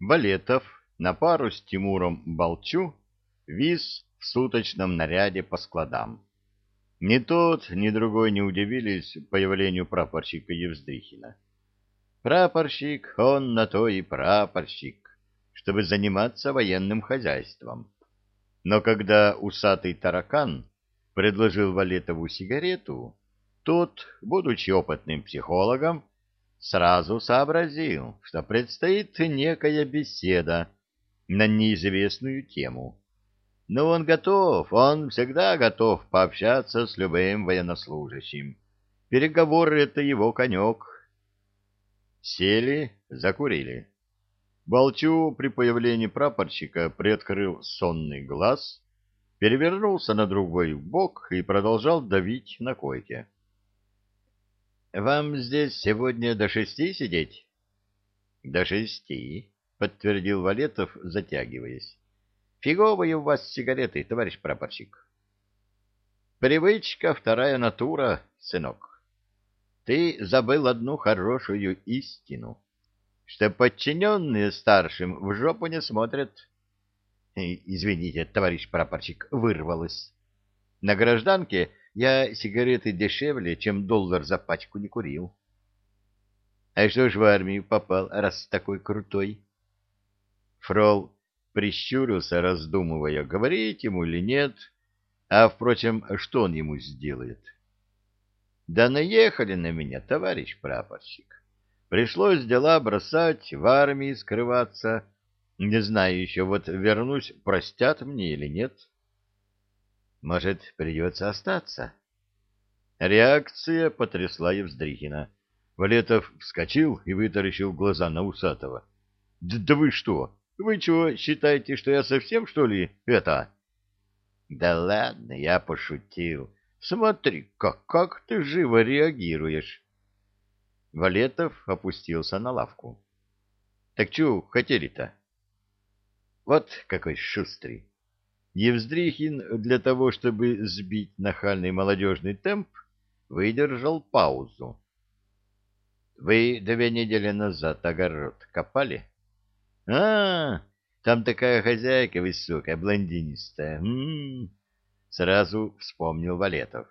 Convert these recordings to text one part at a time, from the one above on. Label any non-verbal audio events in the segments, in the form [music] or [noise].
Балетов на пару с Тимуром Балчу виз в суточном наряде по складам. Ни тот, ни другой не удивились появлению прапорщика Евздрихина. Прапорщик, он на то и прапорщик, чтобы заниматься военным хозяйством. Но когда усатый таракан предложил Валетову сигарету, тот, будучи опытным психологом, сразу сообразил, что предстоит некая беседа на неизвестную тему. Но он готов, он всегда готов пообщаться с любым военнослужащим. Переговоры — это его конек. Сели, закурили. Болчу при появлении прапорщика приоткрыл сонный глаз, перевернулся на другой бок и продолжал давить на койке. — Вам здесь сегодня до шести сидеть? — До шести, — подтвердил Валетов, затягиваясь. — Фиговые у вас сигареты, товарищ прапорщик. — Привычка — вторая натура, сынок. Ты забыл одну хорошую истину, что подчиненные старшим в жопу не смотрят. Извините, товарищ прапорщик, вырвалось. На гражданке я сигареты дешевле, чем доллар за пачку не курил. А что ж в армию попал, раз такой крутой? Фрол прищурился, раздумывая, говорить ему или нет, а, впрочем, что он ему сделает? Да наехали на меня, товарищ прапорщик. Пришлось дела бросать, в армии скрываться. Не знаю еще, вот вернусь, простят мне или нет. — может, придется остаться? Реакция потрясла Евздрихина. Валетов вскочил и вытаращил глаза на Усатого. Да, да вы что? Вы чего, считаете, что я совсем, что ли, это? Да ладно, я пошутил. Смотри, как, как ты живо реагируешь. Валетов опустился на лавку. Так чего хотели-то? Вот какой шустрый. Евздрихин для того, чтобы сбить нахальный молодежный темп, выдержал паузу. — Вы две недели назад огород копали? — А, там такая хозяйка высокая, блондинистая. М -м -м. Сразу вспомнил Валетов.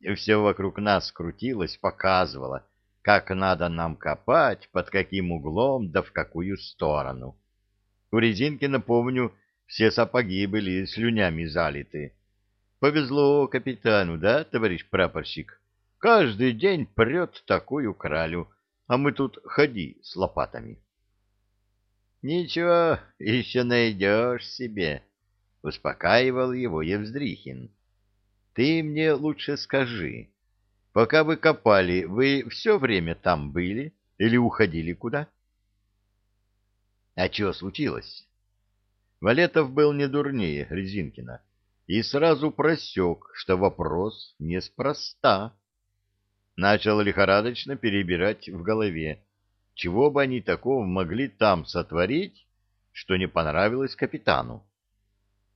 И все вокруг нас крутилось, показывало, как надо нам копать, под каким углом, да в какую сторону. У резинки, напомню, все сапоги были слюнями залиты. Повезло капитану, да, товарищ прапорщик? Каждый день прет такую кралю, а мы тут ходи с лопатами. Ничего, еще найдешь себе, — успокаивал его Евздрихин. Ты мне лучше скажи, пока вы копали, вы все время там были или уходили куда? А что случилось? Валетов был не дурнее Резинкина и сразу просек, что вопрос неспроста. Начал лихорадочно перебирать в голове, чего бы они такого могли там сотворить, что не понравилось капитану.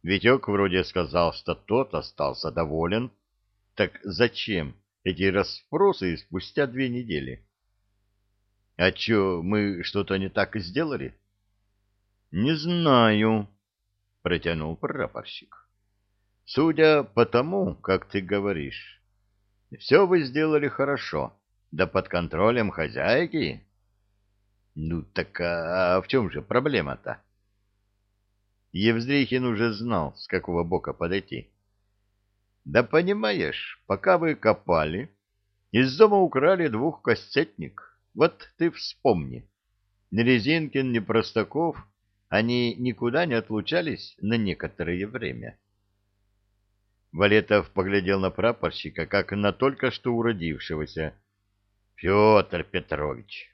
Витек вроде сказал, что тот остался доволен. Так зачем эти расспросы спустя две недели? — А что, мы что-то не так сделали? — Не знаю, протянул прапорщик. Судя по тому, как ты говоришь, все вы сделали хорошо, да под контролем хозяйки. Ну так а в чем же проблема-то? Евздрихин уже знал, с какого бока подойти. Да понимаешь, пока вы копали, из дома украли двух кассетник. Вот ты вспомни. Ни Резинкин, ни Простаков они никуда не отлучались на некоторое время. Валетов поглядел на прапорщика, как на только что уродившегося. — Петр Петрович!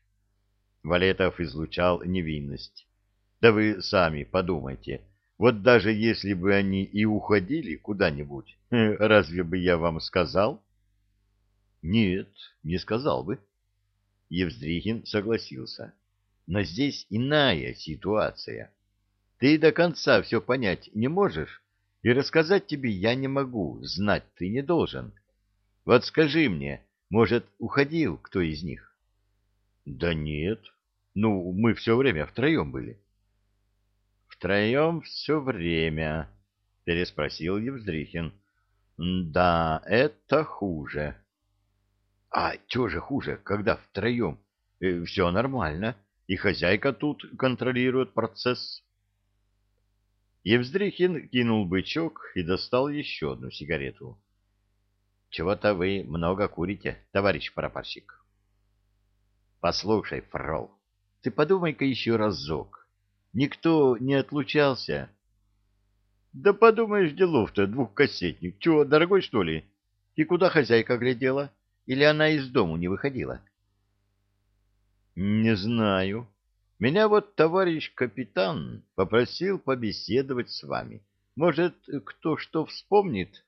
Валетов излучал невинность. — Да вы сами подумайте, вот даже если бы они и уходили куда-нибудь, [laughs] разве бы я вам сказал? — Нет, не сказал бы. Евздрихин согласился. — но здесь иная ситуация. Ты до конца все понять не можешь, и рассказать тебе я не могу, знать ты не должен. Вот скажи мне, может, уходил кто из них? Да нет. Ну, мы все время втроем были. — Втроем все время, — переспросил Евздрихин. — Да, это хуже. — А что же хуже, когда втроем? Э, все нормально, и хозяйка тут контролирует процесс. Евздрихин кинул бычок и достал еще одну сигарету. — Чего-то вы много курите, товарищ прапорщик. — Послушай, Фрол, ты подумай-ка еще разок. Никто не отлучался. — Да подумаешь, делов-то, двухкассетник. Чего, дорогой, что ли? И куда хозяйка глядела? Или она из дому не выходила? — Не знаю. Меня вот товарищ капитан попросил побеседовать с вами. Может, кто что вспомнит?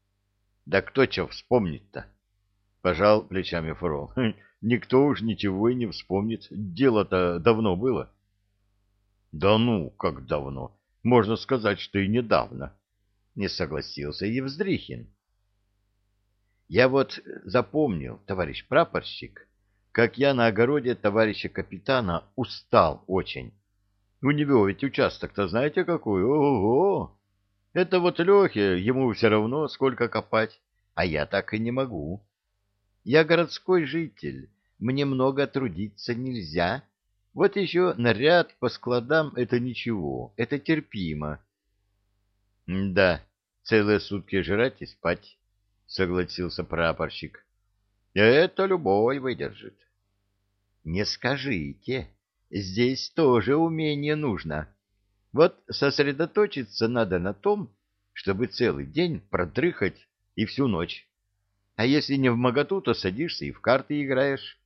— Да кто что вспомнит-то? — пожал плечами Фрол. «Хм, — Никто уж ничего и не вспомнит. Дело-то давно было. — Да ну, как давно? Можно сказать, что и недавно. Не согласился Евздрихин. — Я вот запомнил, товарищ прапорщик, как я на огороде товарища капитана устал очень. У него ведь участок-то знаете какой? Ого! Это вот Лехе, ему все равно сколько копать, а я так и не могу. Я городской житель, мне много трудиться нельзя. Вот еще наряд по складам — это ничего, это терпимо. — Да, целые сутки жрать и спать, — согласился прапорщик. — Это любой выдержит. Не скажите, здесь тоже умение нужно. Вот сосредоточиться надо на том, чтобы целый день продрыхать и всю ночь. А если не в моготу, то садишься и в карты играешь.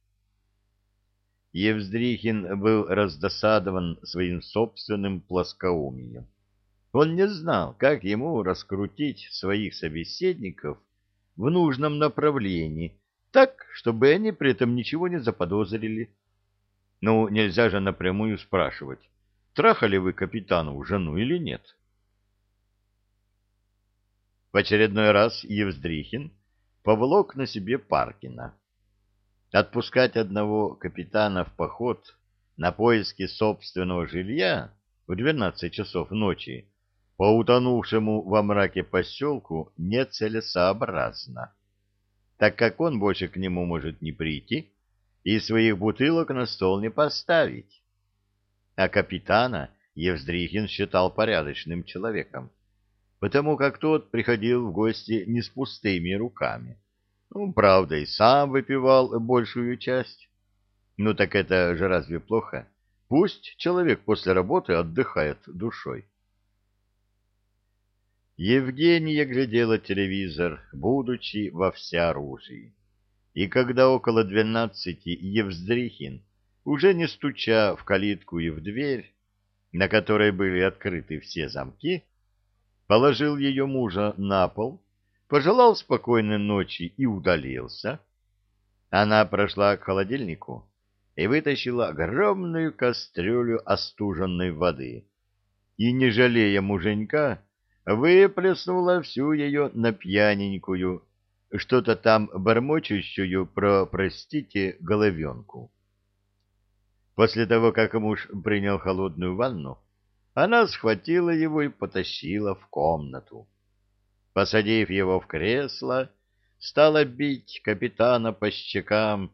Евздрихин был раздосадован своим собственным плоскоумием. Он не знал, как ему раскрутить своих собеседников в нужном направлении, так, чтобы они при этом ничего не заподозрили. Ну, нельзя же напрямую спрашивать, трахали вы капитану жену или нет. В очередной раз Евздрихин повлок на себе Паркина. Отпускать одного капитана в поход на поиски собственного жилья в 12 часов ночи по утонувшему во мраке поселку нецелесообразно так как он больше к нему может не прийти и своих бутылок на стол не поставить. А капитана Евздрихин считал порядочным человеком, потому как тот приходил в гости не с пустыми руками. Ну, правда, и сам выпивал большую часть. Ну так это же разве плохо? Пусть человек после работы отдыхает душой. Евгения глядела телевизор, будучи во всеоружии. И когда около двенадцати Евздрихин, уже не стуча в калитку и в дверь, на которой были открыты все замки, положил ее мужа на пол, пожелал спокойной ночи и удалился, она прошла к холодильнику и вытащила огромную кастрюлю остуженной воды. И, не жалея муженька, выплеснула всю ее на пьяненькую, что-то там бормочущую про, простите, головенку. После того, как муж принял холодную ванну, она схватила его и потащила в комнату. Посадив его в кресло, стала бить капитана по щекам,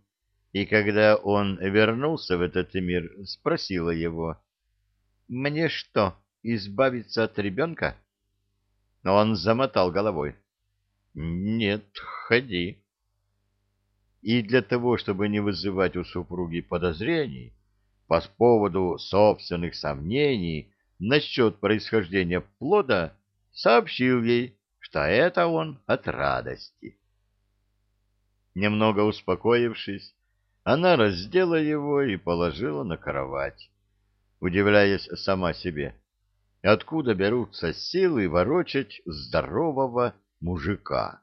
и когда он вернулся в этот мир, спросила его, «Мне что, избавиться от ребенка?» Но он замотал головой. «Нет, ходи». И для того, чтобы не вызывать у супруги подозрений по поводу собственных сомнений насчет происхождения плода, сообщил ей, что это он от радости. Немного успокоившись, она раздела его и положила на кровать, удивляясь сама себе откуда берутся силы ворочать здорового мужика.